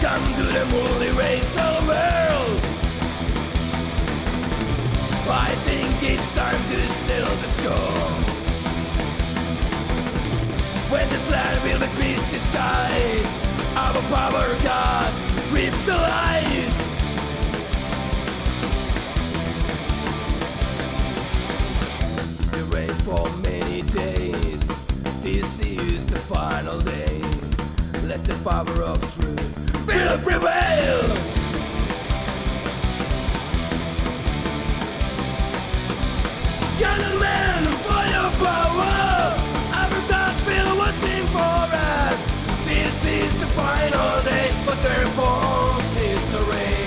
the multiracial world. I think it's time to settle the score. When this land will be peace disguise, our power God, rip the lies. We wait for many days. This is the final day. Let the power of truth will prevail. Gun man, fire power. Our gods will watching for us. This is the final day, but their falls history.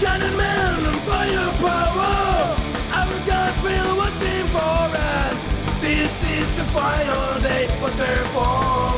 Gun man, fire power. Our gods will watching for us. This is the final day, but their falls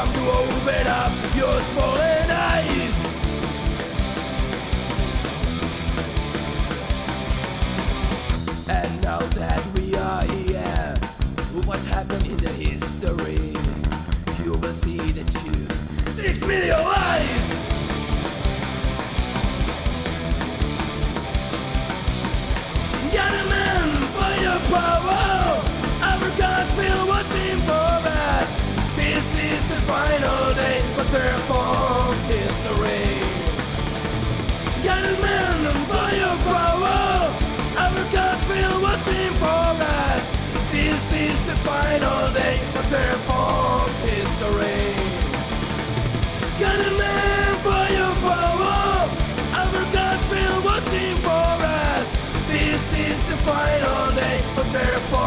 Time to open up your swollen eyes. And now that we are here, what happened in the history? You will see the truth. Six million lies! Got a man, fire for us. This is the final day of their.